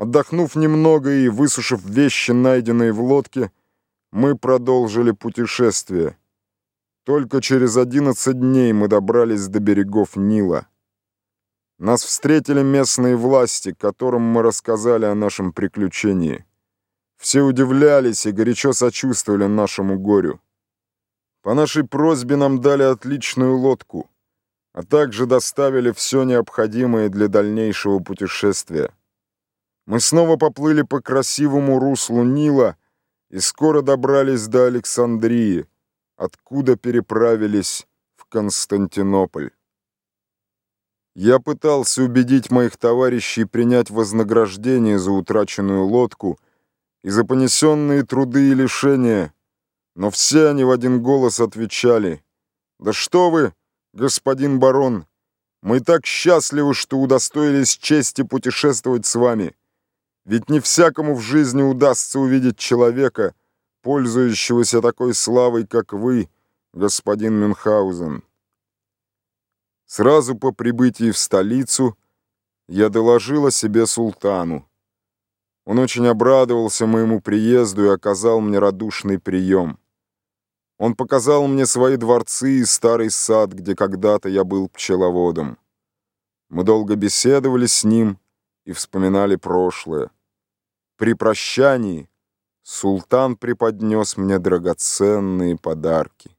Отдохнув немного и высушив вещи, найденные в лодке, мы продолжили путешествие. Только через одиннадцать дней мы добрались до берегов Нила. Нас встретили местные власти, которым мы рассказали о нашем приключении. Все удивлялись и горячо сочувствовали нашему горю. По нашей просьбе нам дали отличную лодку, а также доставили все необходимое для дальнейшего путешествия. Мы снова поплыли по красивому руслу Нила и скоро добрались до Александрии, откуда переправились в Константинополь. Я пытался убедить моих товарищей принять вознаграждение за утраченную лодку и за понесенные труды и лишения, но все они в один голос отвечали, «Да что вы, господин барон, мы так счастливы, что удостоились чести путешествовать с вами. Ведь не всякому в жизни удастся увидеть человека, пользующегося такой славой, как вы, господин Мюнхгаузен». Сразу по прибытии в столицу я доложил о себе султану. Он очень обрадовался моему приезду и оказал мне радушный прием. Он показал мне свои дворцы и старый сад, где когда-то я был пчеловодом. Мы долго беседовали с ним и вспоминали прошлое. При прощании султан преподнес мне драгоценные подарки.